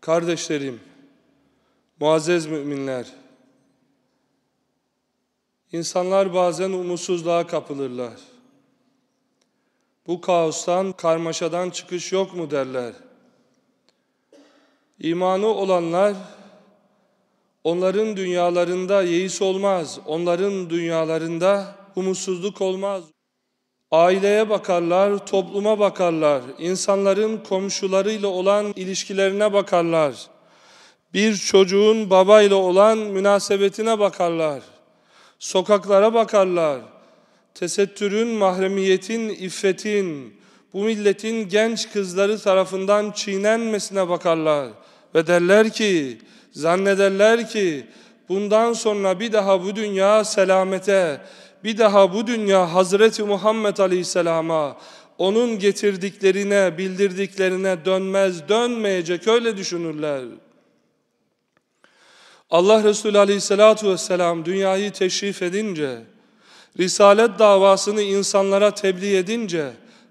Kardeşlerim, muazzez müminler, insanlar bazen umutsuzluğa kapılırlar. Bu kaostan, karmaşadan çıkış yok mu derler. İmanı olanlar, onların dünyalarında yeis olmaz, onların dünyalarında umutsuzluk olmaz. Aileye bakarlar, topluma bakarlar, insanların komşularıyla olan ilişkilerine bakarlar. Bir çocuğun babayla olan münasebetine bakarlar. Sokaklara bakarlar. Tesettürün, mahremiyetin, iffetin, bu milletin genç kızları tarafından çiğnenmesine bakarlar. Ve derler ki, zannederler ki bundan sonra bir daha bu dünya selamete, bir daha bu dünya Hazreti Muhammed Aleyhisselam'a, onun getirdiklerine, bildirdiklerine dönmez, dönmeyecek öyle düşünürler. Allah Resulü Aleyhisselatü Vesselam dünyayı teşrif edince, Risalet davasını insanlara tebliğ edince,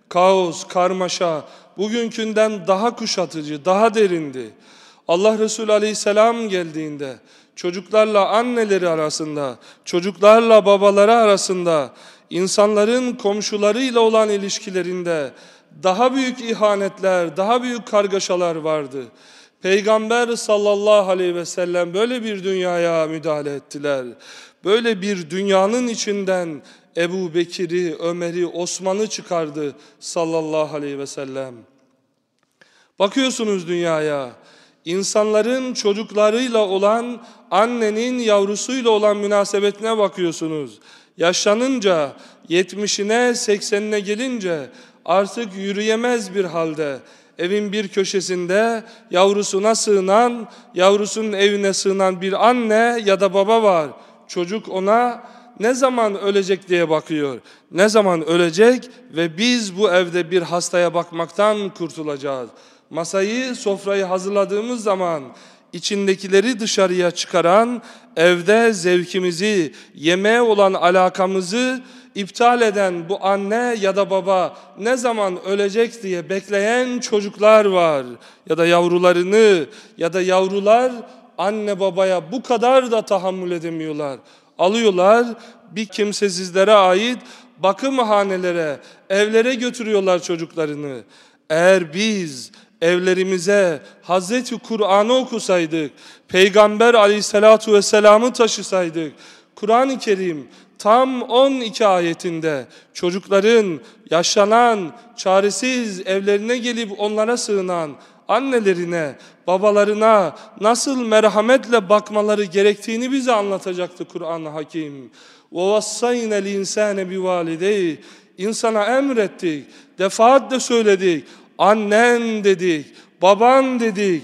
kaos, karmaşa, bugünkünden daha kuşatıcı, daha derindi. Allah Resulü Aleyhisselam geldiğinde, çocuklarla anneleri arasında, çocuklarla babaları arasında, insanların komşularıyla olan ilişkilerinde daha büyük ihanetler, daha büyük kargaşalar vardı. Peygamber sallallahu aleyhi ve sellem böyle bir dünyaya müdahale ettiler. Böyle bir dünyanın içinden Ebu Bekir'i, Ömer'i, Osman'ı çıkardı sallallahu aleyhi ve sellem. Bakıyorsunuz dünyaya, insanların çocuklarıyla olan, annenin yavrusuyla olan münasebetine bakıyorsunuz. Yaşlanınca, yetmişine, seksenine gelince artık yürüyemez bir halde, evin bir köşesinde yavrusuna sığınan, yavrusunun evine sığınan bir anne ya da baba var. Çocuk ona ne zaman ölecek diye bakıyor. Ne zaman ölecek ve biz bu evde bir hastaya bakmaktan kurtulacağız. Masayı, sofrayı hazırladığımız zaman içindekileri dışarıya çıkaran, evde zevkimizi, yemeğe olan alakamızı iptal eden bu anne ya da baba ne zaman ölecek diye bekleyen çocuklar var. Ya da yavrularını ya da yavrular anne babaya bu kadar da tahammül edemiyorlar. Alıyorlar bir kimsesizlere ait bakımhanelere, evlere götürüyorlar çocuklarını. Eğer biz evlerimize Hazreti Kur'an'ı okusaydık, Peygamber aleyhissalatu vesselam'ı taşısaydık, Kur'an-ı Kerim tam 12 ayetinde çocukların yaşanan, çaresiz evlerine gelip onlara sığınan annelerine, babalarına nasıl merhametle bakmaları gerektiğini bize anlatacaktı Kur'an-ı Hakim. وَوَصَّيْنَ الْاِنْسَانَ بِوَالِدَيْهِ İnsana emrettik, defaatle söyledik, annen dedik, baban dedik.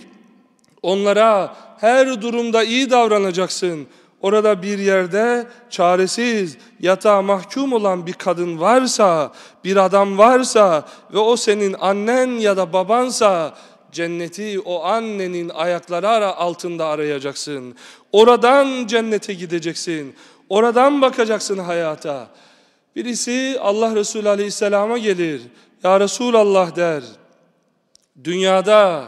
Onlara her durumda iyi davranacaksın. Orada bir yerde çaresiz, yatağa mahkum olan bir kadın varsa, bir adam varsa ve o senin annen ya da babansa cenneti o annenin ayakları altında arayacaksın. Oradan cennete gideceksin. Oradan bakacaksın hayata. Birisi Allah Resulü Aleyhisselam'a gelir. Ya Resulallah der. Dünyada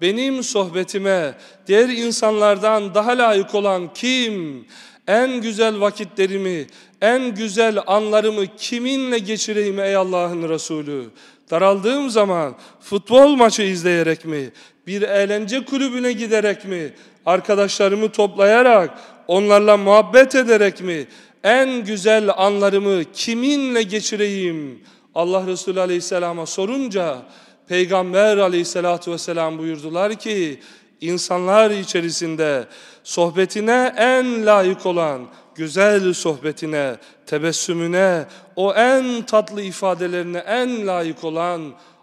benim sohbetime diğer insanlardan daha layık olan kim? En güzel vakitlerimi, en güzel anlarımı kiminle geçireyim ey Allah'ın Resulü? Daraldığım zaman futbol maçı izleyerek mi? Bir eğlence kulübüne giderek mi? Arkadaşlarımı toplayarak, onlarla muhabbet ederek mi? En güzel anlarımı kiminle geçireyim? Allah Resulü Aleyhisselam'a sorunca Peygamber aleyhissalatu vesselam buyurdular ki insanlar içerisinde sohbetine en layık olan güzel sohbetine, tebessümüne, o en tatlı ifadelerine en layık olan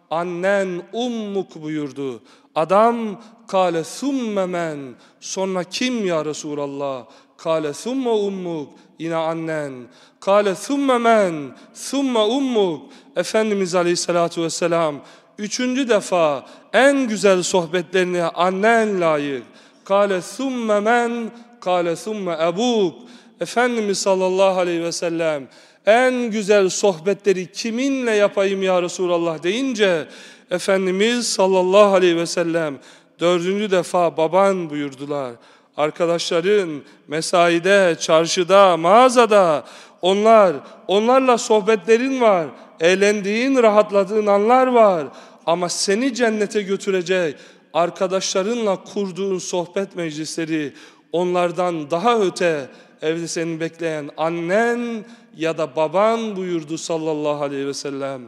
annen ummuk buyurdu. Adam kale thumme men sonra kim ya Resulallah? Kale thumme ummuk yine annen. Kale thumme men thumme ummuk. Efendimiz Aleyhisselatü Vesselam Üçüncü defa en güzel sohbetlerini annen layık. Kale thumme men, kale thumme ebuk. Efendimiz sallallahu aleyhi ve sellem en güzel sohbetleri kiminle yapayım ya Resulallah deyince Efendimiz sallallahu aleyhi ve sellem dördüncü defa baban buyurdular. Arkadaşların mesaide, çarşıda, mağazada onlar, onlarla sohbetlerin var. Eğlendiğin, rahatladığın anlar var. Ama seni cennete götürecek arkadaşlarınla kurduğun sohbet meclisleri onlardan daha öte evde seni bekleyen annen ya da baban buyurdu sallallahu aleyhi ve sellem.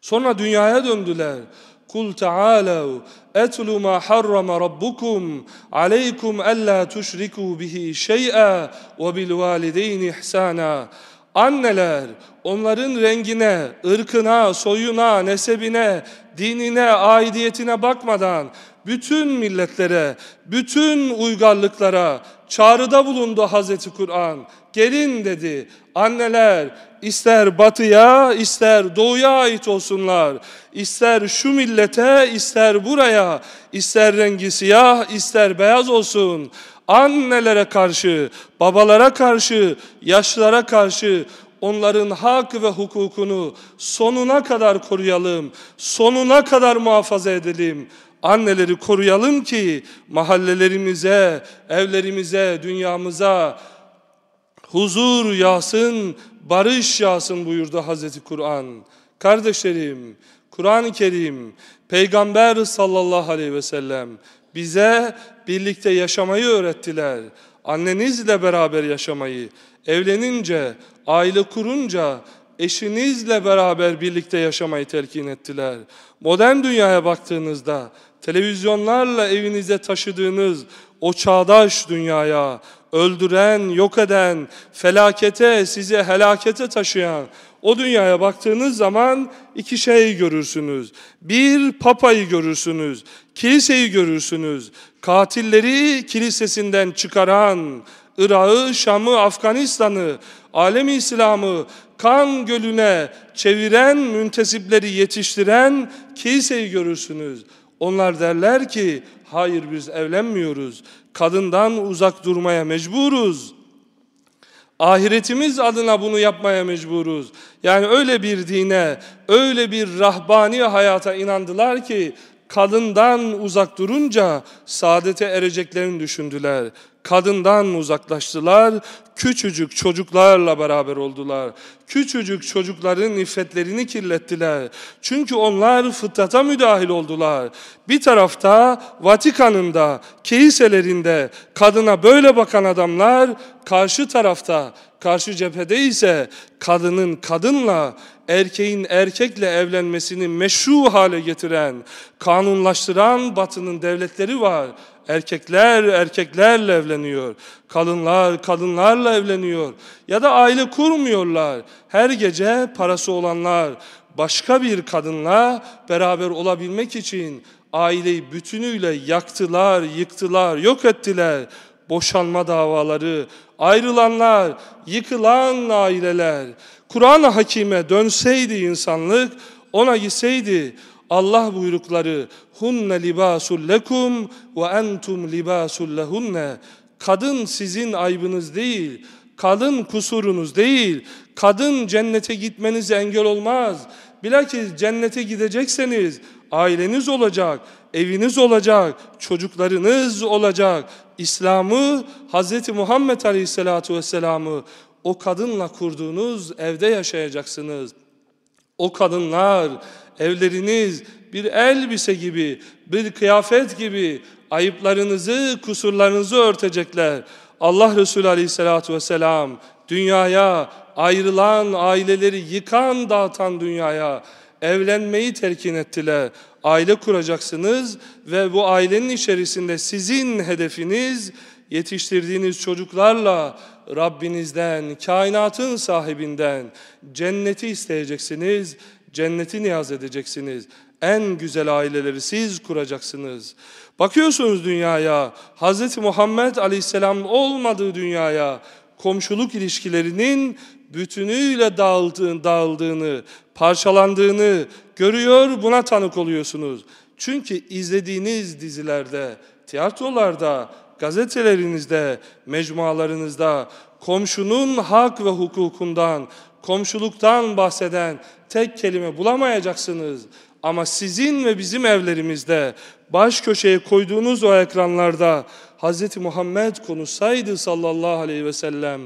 Sonra dünyaya döndüler. Kul ta'alu etlu ma harrama rabbukum aleykum alla tuşriku bihi şey'a ve bil ihsana. Anneler onların rengine, ırkına, soyuna, nesebine, dinine, aidiyetine bakmadan bütün milletlere, bütün uygarlıklara çağrıda bulundu Hazreti Kur'an. Gelin dedi. Anneler ister batıya, ister doğuya ait olsunlar. İster şu millete, ister buraya, ister rengi siyah, ister beyaz olsun. Annelere karşı, babalara karşı, yaşlara karşı onların hak ve hukukunu sonuna kadar koruyalım, sonuna kadar muhafaza edelim. Anneleri koruyalım ki mahallelerimize, evlerimize, dünyamıza huzur yağsın, barış yağsın buyurdu Hazreti Kur'an. Kardeşlerim, Kur'an-ı Kerim, Peygamber sallallahu aleyhi ve sellem bize birlikte yaşamayı öğrettiler. Annenizle beraber yaşamayı, evlenince, aile kurunca eşinizle beraber birlikte yaşamayı telkin ettiler. Modern dünyaya baktığınızda televizyonlarla evinize taşıdığınız o çağdaş dünyaya öldüren, yok eden, felakete, sizi helakete taşıyan o dünyaya baktığınız zaman iki şey görürsünüz. Bir, papayı görürsünüz, kiliseyi görürsünüz. Katilleri kilisesinden çıkaran, Irak'ı, Şam'ı, Afganistan'ı, alemi İslam'ı kan gölüne çeviren, müntesipleri yetiştiren kiliseyi görürsünüz. Onlar derler ki, hayır biz evlenmiyoruz, kadından uzak durmaya mecburuz. Ahiretimiz adına bunu yapmaya mecburuz. Yani öyle bir dine, öyle bir rahbani hayata inandılar ki kadından uzak durunca saadete ereceklerini düşündüler. Kadından uzaklaştılar, küçücük çocuklarla beraber oldular. Küçücük çocukların iffetlerini kirlettiler. Çünkü onlar fıtrata müdahil oldular. Bir tarafta Vatikan'ın da, kiliselerinde kadına böyle bakan adamlar, karşı tarafta, karşı cephede ise kadının kadınla, erkeğin erkekle evlenmesini meşru hale getiren, kanunlaştıran batının devletleri var. Erkekler erkeklerle evleniyor. Kadınlar kadınlarla evleniyor. Ya da aile kurmuyorlar. Her gece parası olanlar başka bir kadınla beraber olabilmek için aileyi bütünüyle yaktılar, yıktılar, yok ettiler. Boşanma davaları, ayrılanlar, yıkılan aileler. Kur'an-ı Hakim'e dönseydi insanlık, ona gitseydi Allah buyrukları hunne libasul lekum ve entum libasul lehunne kadın sizin aybınız değil kadın kusurunuz değil. Kadın cennete gitmenize engel olmaz. Bilakis cennete gidecekseniz aileniz olacak eviniz olacak çocuklarınız olacak. İslam'ı Hz. Muhammed Aleyhisselatü Vesselam'ı o kadınla kurduğunuz evde yaşayacaksınız o kadınlar evleriniz bir elbise gibi, bir kıyafet gibi ayıplarınızı, kusurlarınızı örtecekler. Allah Resulü Aleyhisselatü Vesselam dünyaya ayrılan aileleri yıkan dağıtan dünyaya evlenmeyi telkin ettiler. Aile kuracaksınız ve bu ailenin içerisinde sizin hedefiniz yetiştirdiğiniz çocuklarla Rabbinizden, kainatın sahibinden cenneti isteyeceksiniz Cenneti niyaz edeceksiniz. En güzel aileleri siz kuracaksınız. Bakıyorsunuz dünyaya, Hz. Muhammed Aleyhisselam olmadığı dünyaya, komşuluk ilişkilerinin bütünüyle dağıldığını, dağıldığını, parçalandığını görüyor, buna tanık oluyorsunuz. Çünkü izlediğiniz dizilerde, tiyatrolarda, gazetelerinizde, mecmualarınızda komşunun hak ve hukukundan, komşuluktan bahseden tek kelime bulamayacaksınız. Ama sizin ve bizim evlerimizde baş köşeye koyduğunuz o ekranlarda Hz. Muhammed konuşsaydı sallallahu aleyhi ve sellem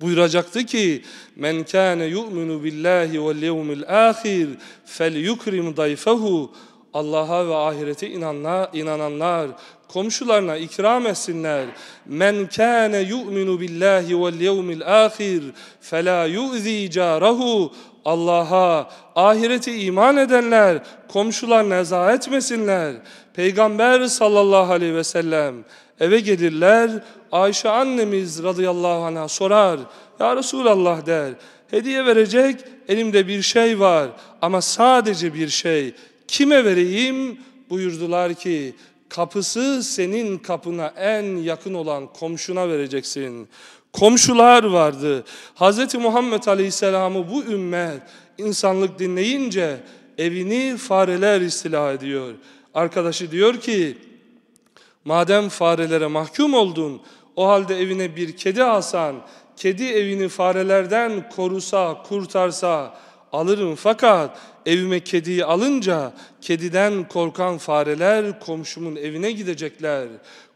buyuracaktı ki men kana yu'minu billahi vel yevmil ahir felyukrim dayfehu Allah'a ve ahirete inanlar, inananlar komşularına ikram etsinler. Men kana yu'minu billahi vel yevmil ahir fela yu'zi carahu Allah'a, ahirete iman edenler komşular neza etmesinler. Peygamber sallallahu aleyhi ve sellem eve gelirler. Ayşe annemiz radıyallahu anh'a sorar. Ya Resulallah der. Hediye verecek elimde bir şey var ama sadece bir şey. Kime vereyim? Buyurdular ki kapısı senin kapına en yakın olan komşuna vereceksin. Komşular vardı. Hz. Muhammed Aleyhisselam'ı bu ümmet insanlık dinleyince evini fareler istila ediyor. Arkadaşı diyor ki madem farelere mahkum oldun o halde evine bir kedi alsan kedi evini farelerden korusa kurtarsa alırım fakat evime kediyi alınca kediden korkan fareler komşumun evine gidecekler.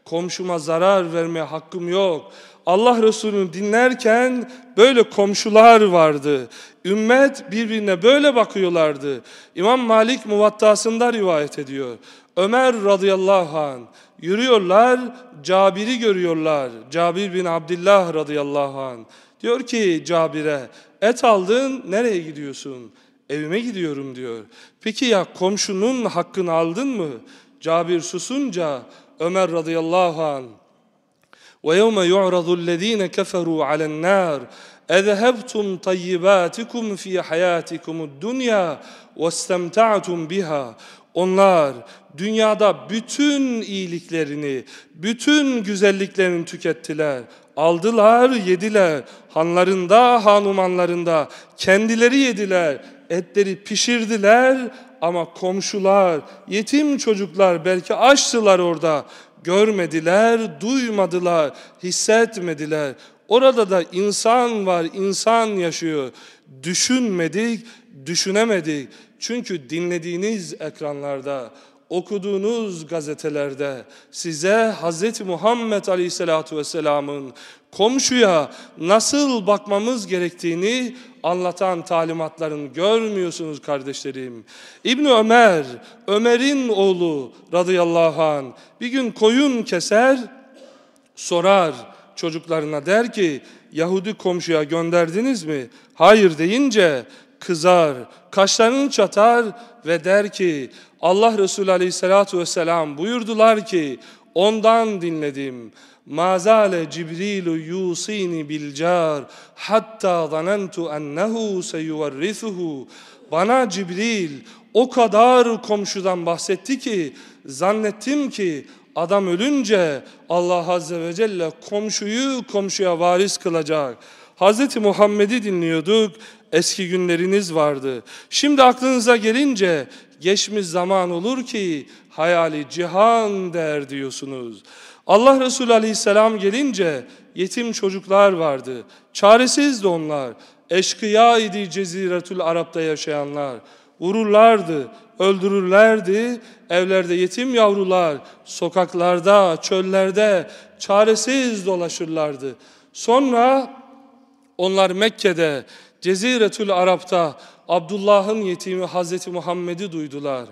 Komşuma zarar verme hakkım yok. Allah Resulü'nü dinlerken böyle komşular vardı. Ümmet birbirine böyle bakıyorlardı. İmam Malik muvattasında rivayet ediyor. Ömer radıyallahu an yürüyorlar, Cabir'i görüyorlar. Cabir bin Abdullah radıyallahu an. Diyor ki Cabir'e et aldın nereye gidiyorsun? Evime gidiyorum diyor. Peki ya komşunun hakkını aldın mı? Cabir susunca Ömer radıyallahu anh وَيَوْمَ يُعْرَضُ الَّذ۪ينَ كَفَرُوا عَلَى النَّارِ اَذَهَبْتُمْ طَيِّبَاتِكُمْ ف۪ي حَيَاتِكُمُ الدُّنْيَا وَاسْتَمْتَعْتُمْ بِهَا Onlar dünyada bütün iyiliklerini, bütün güzelliklerini tükettiler. Aldılar, yediler. Hanlarında, hanumanlarında kendileri yediler. Etleri pişirdiler ama komşular, yetim çocuklar belki açtılar orada. Görmediler, duymadılar, hissetmediler. Orada da insan var, insan yaşıyor. Düşünmedik, düşünemedik. Çünkü dinlediğiniz ekranlarda, okuduğunuz gazetelerde size Hz. Muhammed Aleyhisselatü Vesselam'ın komşuya nasıl bakmamız gerektiğini anlatan talimatlarını görmüyorsunuz kardeşlerim. İbni Ömer, Ömer'in oğlu radıyallahu an bir gün koyun keser, sorar çocuklarına der ki Yahudi komşuya gönderdiniz mi? Hayır deyince kızar, kaşlarını çatar ve der ki Allah Resulü Aleyhisselatü Vesselam buyurdular ki ondan dinledim. Mazale Cibrilu yusini bil car hatta zanentu ennehu seyuvarrithuhu. Bana Cibril o kadar komşudan bahsetti ki zannettim ki adam ölünce Allah Azze ve Celle komşuyu komşuya varis kılacak. Hz. Muhammed'i dinliyorduk, eski günleriniz vardı. Şimdi aklınıza gelince geçmiş zaman olur ki hayali cihan der diyorsunuz. Allah Resulü Aleyhisselam gelince yetim çocuklar vardı. Çaresiz de onlar. Eşkıya idi Ceziretül Arap'ta yaşayanlar. Vururlardı, öldürürlerdi. Evlerde yetim yavrular, sokaklarda, çöllerde çaresiz dolaşırlardı. Sonra onlar Mekke'de, Ceziretül Arap'ta Abdullah'ın yetimi Hazreti Muhammed'i duydular.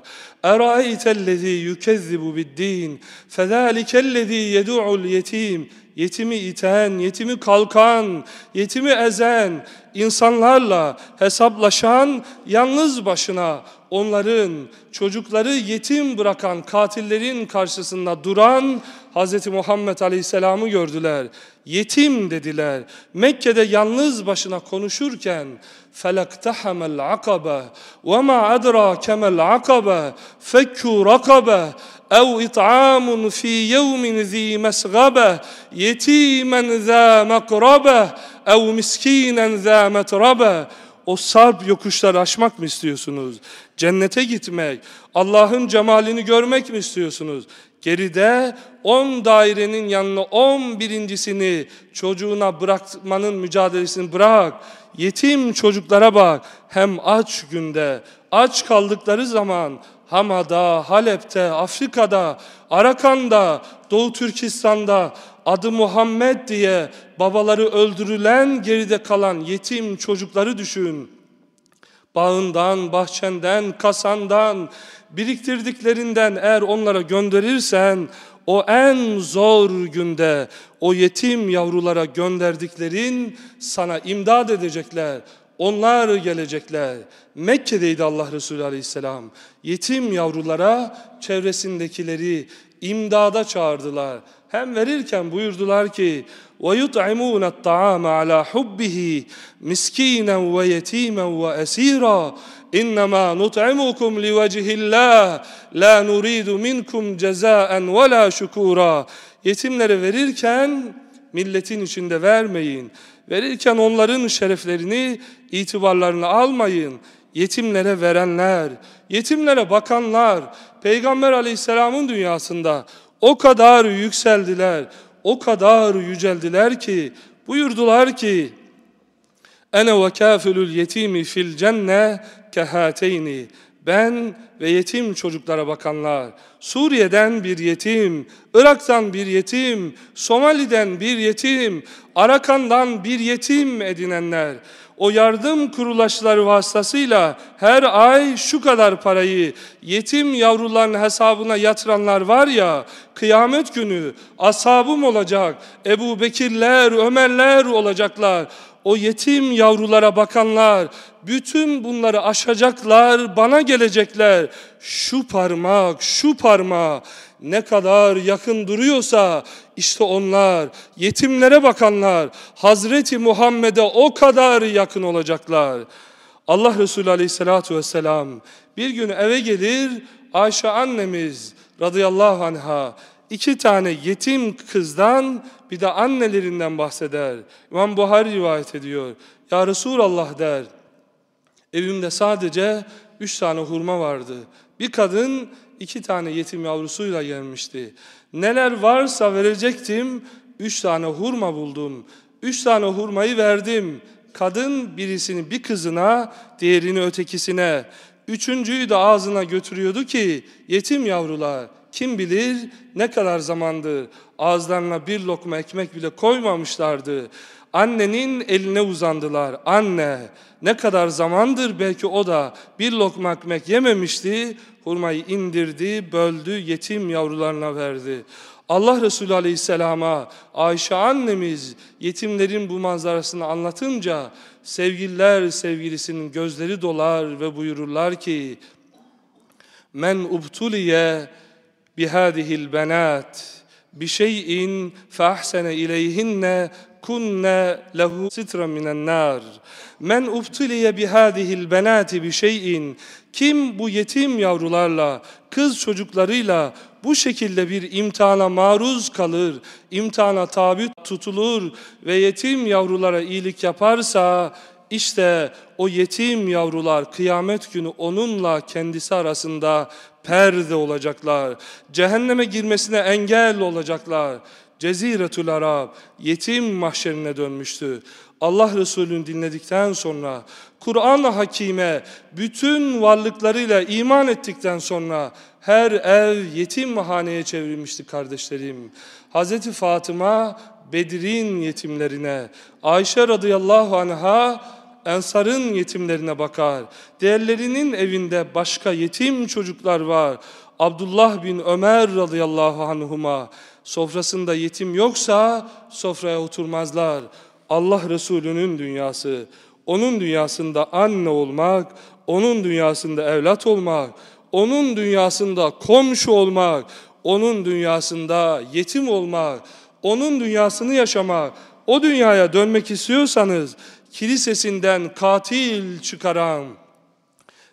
Eraeytellezî yükezzibu biddin fezâlikellezî yed'ul yetim yetimi iten, yetimi kalkan, yetimi ezen, insanlarla hesaplaşan, yalnız başına onların çocukları yetim bırakan katillerin karşısında duran Hz. Muhammed Aleyhisselam'ı gördüler. Yetim dediler. Mekke'de yalnız başına konuşurken فَلَقْتَحَمَ الْعَقَبَ وَمَا أَدْرَاكَ مَا الْعَقَبَ فَكُّ رَقَبَ اَوْ اِطْعَامٌ ف۪ي يَوْمٍ ذ۪ي مَسْغَبَ يَت۪يمًا ذَا مَقْرَبَ اَوْ مِسْك۪ينًا ذَا مَتْرَبَ o sarp yokuşları aşmak mı istiyorsunuz? Cennete gitmek, Allah'ın cemalini görmek mi istiyorsunuz? Geride on dairenin yanına on birincisini çocuğuna bırakmanın mücadelesini bırak. Yetim çocuklara bak. Hem aç günde, aç kaldıkları zaman Hama'da, Halep'te, Afrika'da, Arakan'da, Doğu Türkistan'da adı Muhammed diye babaları öldürülen geride kalan yetim çocukları düşün. Bağından, bahçenden, kasandan, biriktirdiklerinden eğer onlara gönderirsen o en zor günde o yetim yavrulara gönderdiklerin sana imdad edecekler. Onlar gelecekler. Mekke'deydi Allah Resulü Aleyhisselam. Yetim yavrulara çevresindekileri imdada çağırdılar. Hem verirken buyurdular ki وَيُطْعِمُونَ الطَّعَامَ عَلَى حُبِّهِ مِسْكِينًا وَيَتِيمًا وَأَسِيرًا إِنَّمَا نُطْعِمُكُمْ لِوَجْهِ اللّٰهِ لَا نُرِيدُ مِنْكُمْ جَزَاءً وَلَا شُكُورًا Yetimlere verirken milletin içinde vermeyin. Verirken onların şereflerini, itibarlarını almayın. Yetimlere verenler, yetimlere bakanlar, Peygamber aleyhisselamın dünyasında o kadar yükseldiler, o kadar yüceldiler ki, buyurdular ki, Ene ve kafilul yetimi fil cenne kehateyni. Ben ve yetim çocuklara bakanlar, Suriye'den bir yetim, Irak'tan bir yetim, Somali'den bir yetim, Arakan'dan bir yetim edinenler, o yardım kuruluşları vasıtasıyla her ay şu kadar parayı yetim yavruların hesabına yatıranlar var ya, kıyamet günü ashabım olacak, Ebu Bekirler, Ömerler olacaklar, o yetim yavrulara bakanlar, bütün bunları aşacaklar, bana gelecekler. Şu parmak, şu parmak ne kadar yakın duruyorsa işte onlar, yetimlere bakanlar, Hazreti Muhammed'e o kadar yakın olacaklar. Allah Resulü Aleyhisselatü Vesselam bir gün eve gelir, Ayşe annemiz radıyallahu anha iki tane yetim kızdan bir de annelerinden bahseder. İmam Buhari rivayet ediyor. Ya Resulallah der, evimde sadece üç tane hurma vardı. Bir kadın iki tane yetim yavrusuyla gelmişti. Neler varsa verecektim, üç tane hurma buldum. Üç tane hurmayı verdim. Kadın birisini bir kızına, diğerini ötekisine, üçüncüyü de ağzına götürüyordu ki yetim yavrular kim bilir ne kadar zamandır ağızlarına bir lokma ekmek bile koymamışlardı. Annenin eline uzandılar. Anne ne kadar zamandır belki o da bir lokma ekmek yememişti. Hurmayı indirdi, böldü, yetim yavrularına verdi. Allah Resulü Aleyhisselam'a Ayşe annemiz yetimlerin bu manzarasını anlatınca sevgililer sevgilisinin gözleri dolar ve buyururlar ki Men ubtuliye بهذه البنات بشيء فأحسن إليهن كنا له سترا من النار Men ubtiliye bihadihil benati bi şeyin kim bu yetim yavrularla, kız çocuklarıyla bu şekilde bir imtihana maruz kalır, imtihana tabi tutulur ve yetim yavrulara iyilik yaparsa işte o yetim yavrular kıyamet günü onunla kendisi arasında perde olacaklar. Cehenneme girmesine engel olacaklar. Ceziretül Arab yetim mahşerine dönmüştü. Allah Resulü'nü dinledikten sonra, Kur'an-ı Hakime bütün varlıklarıyla iman ettikten sonra her ev yetim haneye çevrilmişti kardeşlerim. Hazreti Fatıma Bedir'in yetimlerine, Ayşe radıyallahu anha Ensar'ın yetimlerine bakar. Diğerlerinin evinde başka yetim çocuklar var. Abdullah bin Ömer radıyallahu anhuma sofrasında yetim yoksa sofraya oturmazlar. Allah Resulü'nün dünyası, onun dünyasında anne olmak, onun dünyasında evlat olmak, onun dünyasında komşu olmak, onun dünyasında yetim olmak, onun dünyasını yaşamak, o dünyaya dönmek istiyorsanız kilisesinden katil çıkaran,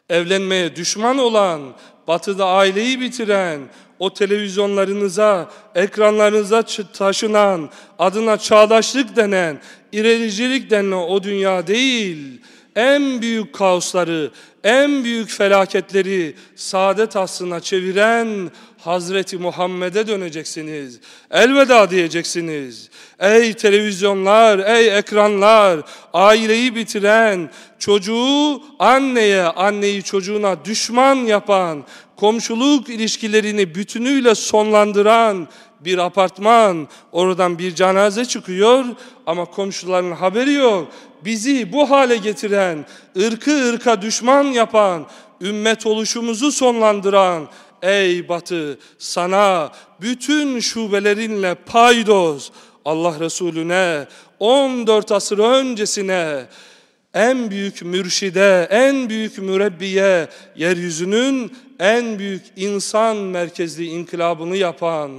evlenmeye düşman olan, batıda aileyi bitiren, o televizyonlarınıza, ekranlarınıza taşınan, adına çağdaşlık denen, ilericilik denen o dünya değil, en büyük kaosları, en büyük felaketleri saadet aslına çeviren Hazreti Muhammed'e döneceksiniz. Elveda diyeceksiniz. Ey televizyonlar, ey ekranlar, aileyi bitiren, çocuğu anneye, anneyi çocuğuna düşman yapan, komşuluk ilişkilerini bütünüyle sonlandıran bir apartman, oradan bir cenaze çıkıyor ama komşuların haberi yok. Bizi bu hale getiren, ırkı ırka düşman yapan, ümmet oluşumuzu sonlandıran, ey Batı sana bütün şubelerinle paydoz, Allah Resulüne 14 asır öncesine en büyük mürşide, en büyük mürebbiye, yeryüzünün en büyük insan merkezli inkılabını yapan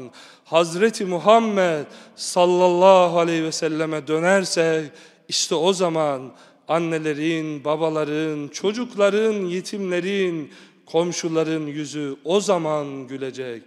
Hazreti Muhammed sallallahu aleyhi ve selleme dönersek işte o zaman annelerin, babaların, çocukların, yetimlerin, komşuların yüzü o zaman gülecek.